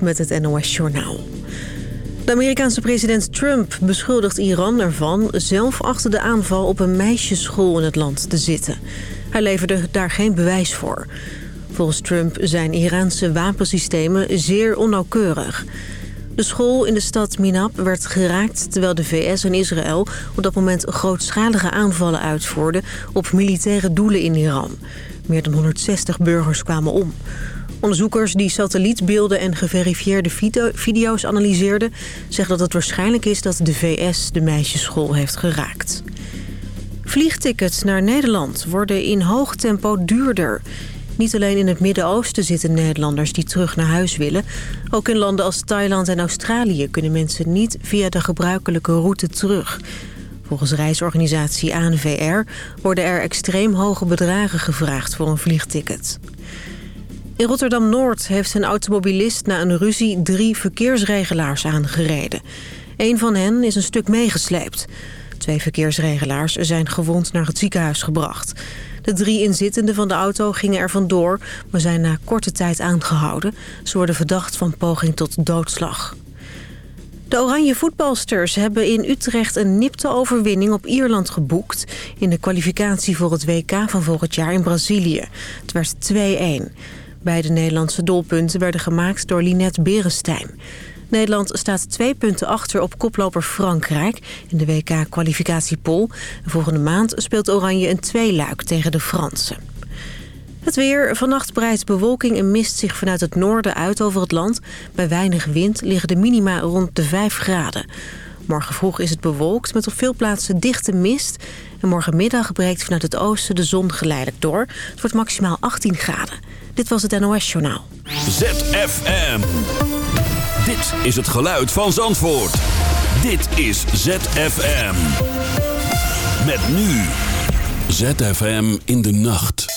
met het NOS-journaal. De Amerikaanse president Trump beschuldigt Iran ervan... zelf achter de aanval op een meisjesschool in het land te zitten. Hij leverde daar geen bewijs voor. Volgens Trump zijn Iraanse wapensystemen zeer onnauwkeurig. De school in de stad Minab werd geraakt terwijl de VS en Israël... op dat moment grootschalige aanvallen uitvoerden... op militaire doelen in Iran. Meer dan 160 burgers kwamen om. Onderzoekers die satellietbeelden en geverifieerde video's analyseerden... zeggen dat het waarschijnlijk is dat de VS de meisjesschool heeft geraakt. Vliegtickets naar Nederland worden in hoog tempo duurder. Niet alleen in het Midden-Oosten zitten Nederlanders die terug naar huis willen. Ook in landen als Thailand en Australië kunnen mensen niet via de gebruikelijke route terug. Volgens reisorganisatie ANVR worden er extreem hoge bedragen gevraagd voor een vliegticket. In Rotterdam-Noord heeft een automobilist na een ruzie drie verkeersregelaars aangereden. Een van hen is een stuk meegesleept. Twee verkeersregelaars zijn gewond naar het ziekenhuis gebracht. De drie inzittenden van de auto gingen er vandoor, maar zijn na korte tijd aangehouden. Ze worden verdacht van poging tot doodslag. De Oranje voetbalsters hebben in Utrecht een nipte overwinning op Ierland geboekt... in de kwalificatie voor het WK van volgend jaar in Brazilië. Het werd 2-1. Beide Nederlandse doelpunten werden gemaakt door Linette Berenstein. Nederland staat twee punten achter op koploper Frankrijk in de WK-kwalificatiepool. Volgende maand speelt Oranje een tweeluik tegen de Fransen. Het weer. Vannacht breidt bewolking en mist zich vanuit het noorden uit over het land. Bij weinig wind liggen de minima rond de 5 graden. Morgen vroeg is het bewolkt met op veel plaatsen dichte mist. En morgenmiddag breekt vanuit het oosten de zon geleidelijk door. Het wordt maximaal 18 graden. Dit was het NOS Journaal. ZFM. Dit is het geluid van Zandvoort. Dit is ZFM. Met nu. ZFM in de nacht.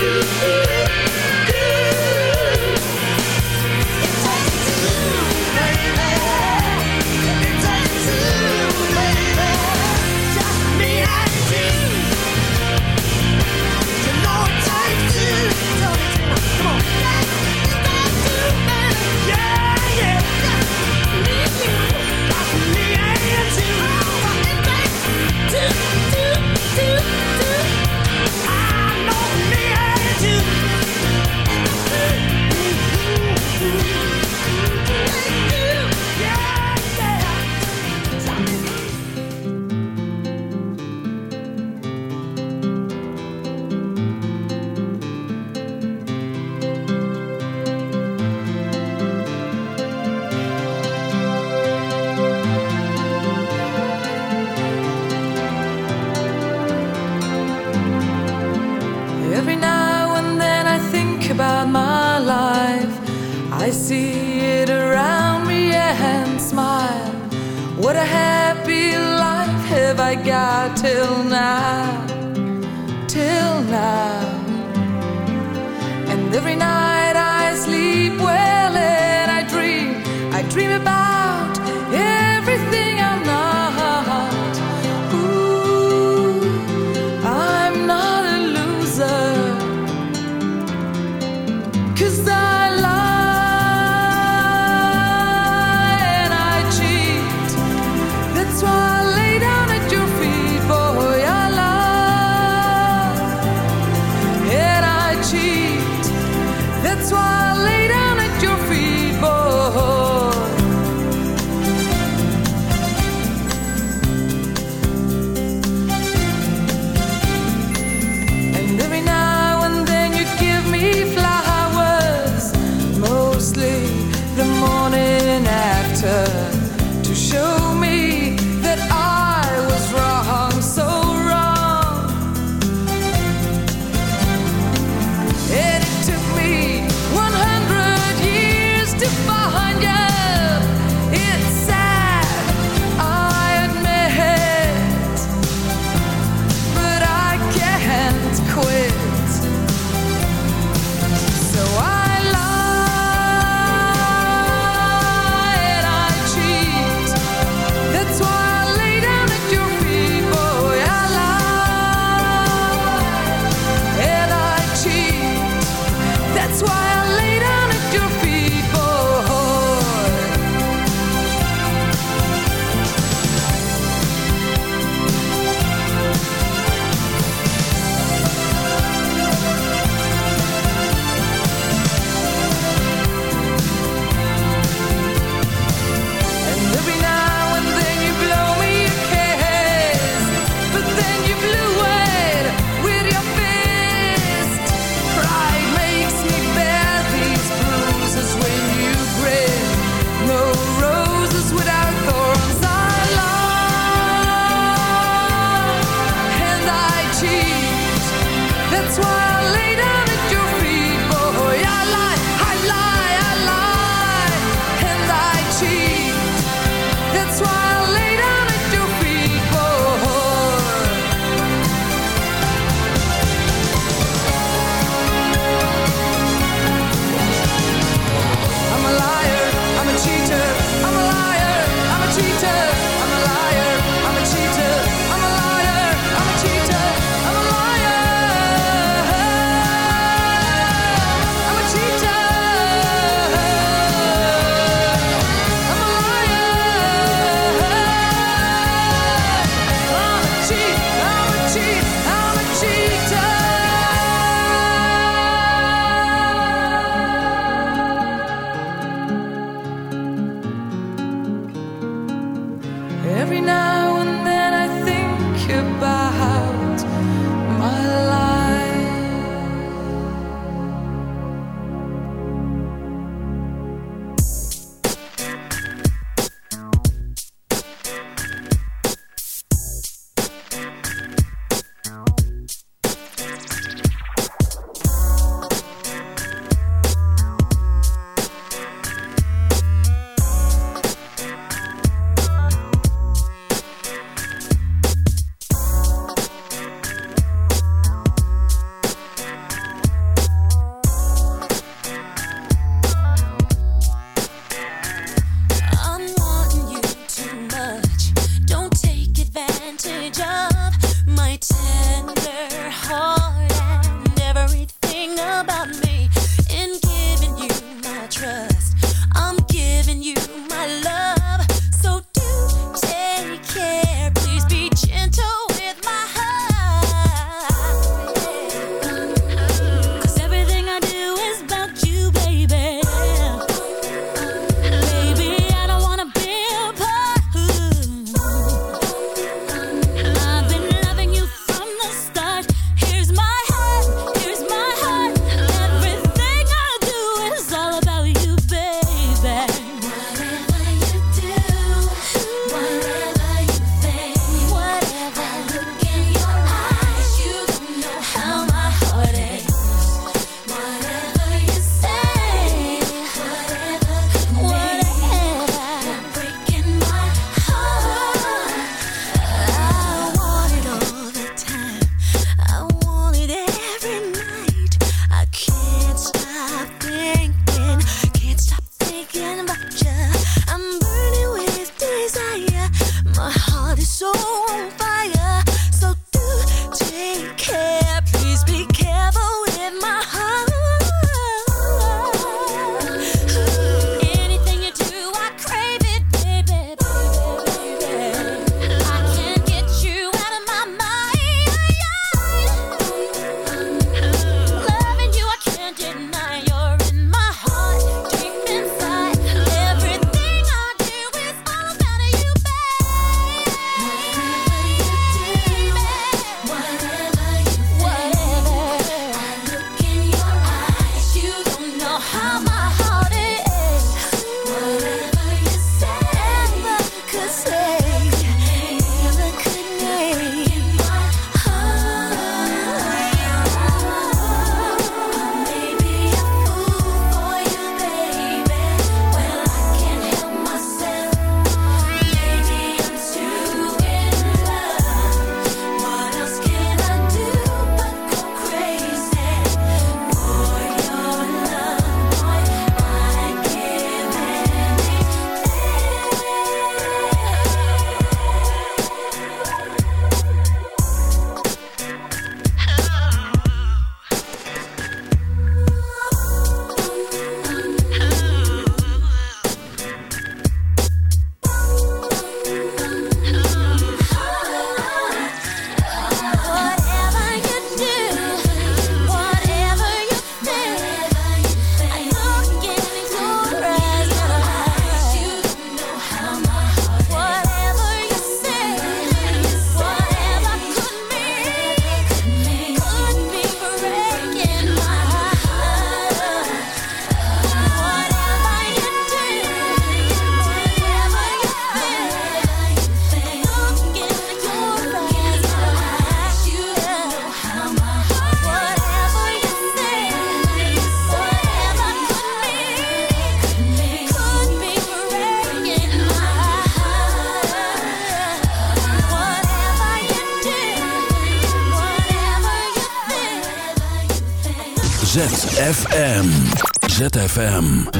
you. ZFM. ZFM.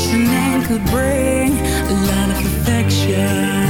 action and could bring a lot of affection.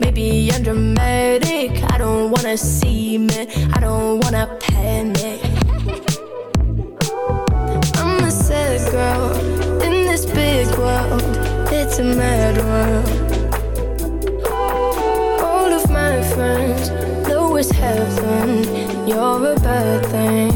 Maybe I'm dramatic. I don't wanna see me. I don't wanna panic. I'm a sad girl in this big world. It's a mad world. All of my friends know it's heaven. You're a bad thing.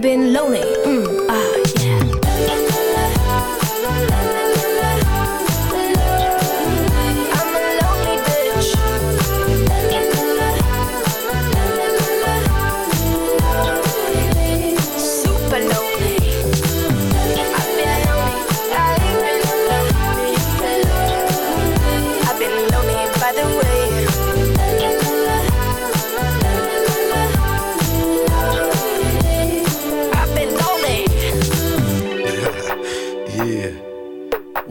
I've been lonely.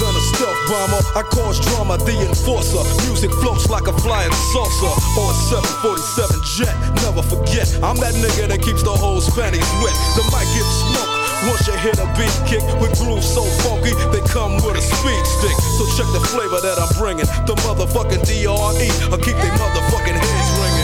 Than a stealth bomber. I cause drama, the enforcer. Music floats like a flying saucer or a 747 jet. Never forget, I'm that nigga that keeps the whole panties wet. The mic gets smoked. Once you hit a beat kick with grooves so funky, they come with a speed stick. So check the flavor that I'm bringing. The motherfucking DRE. I'll keep they motherfucking heads ringing.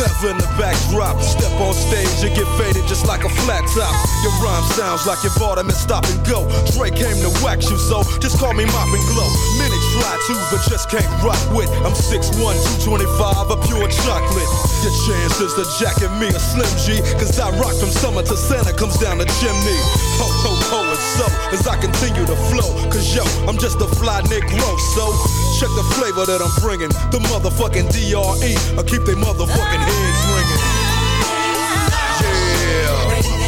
never in the backdrop. Step on stage, you get faded just like a flat top. Your rhyme sounds like you bought them and stop and go. Dre came to wax you, so just call me Mop and Glow. Many try to, but just can't rock with. I'm 6'1, 225, a pure chocolate. Your chances to jacket me a Slim G, cause I rock from summer to Santa comes down the chimney. Ho, ho, ho, and so as I continue to flow, cause yo, I'm just a fly Negro, so check the flavor that I'm bringing. The motherfucking DRE, I keep they motherfucking Yeah,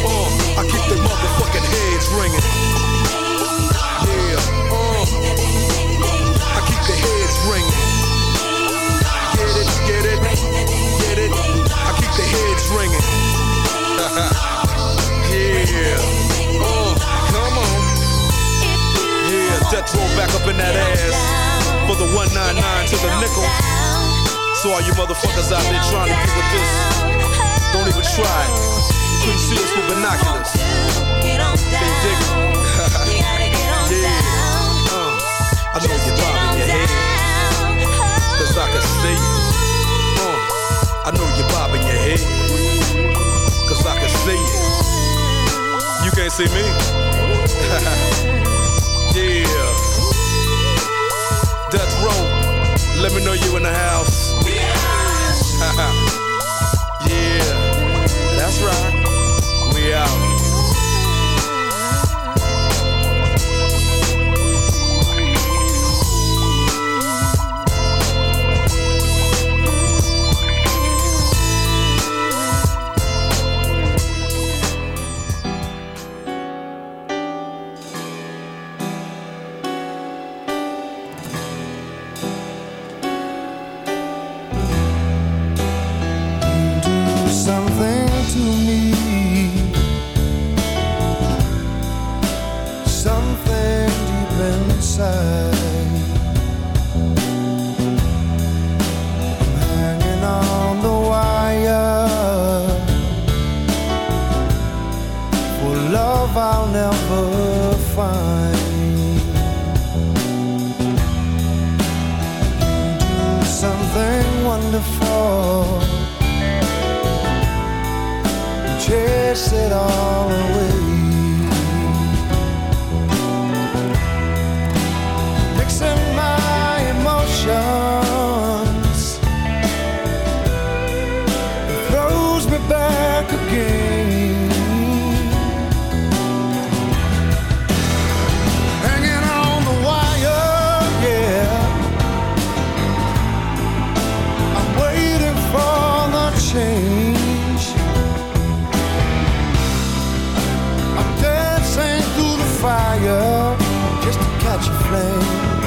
uh, I keep they motherfucking heads ringing. Yeah, uh, I keep the heads ringing. Get it, get it, get it. I keep the heads ringing. yeah, uh, come on. Yeah, death row back up in that ass for the 199 to the nickel. So all you motherfuckers out there trying to get with this, don't even try couldn't see us with binoculars. They dig it. yeah. Uh, I know you're bobbing your head. Cause I can see you. Uh, I know you're bobbing your head. Cause I can see you. You can't see me. a flame.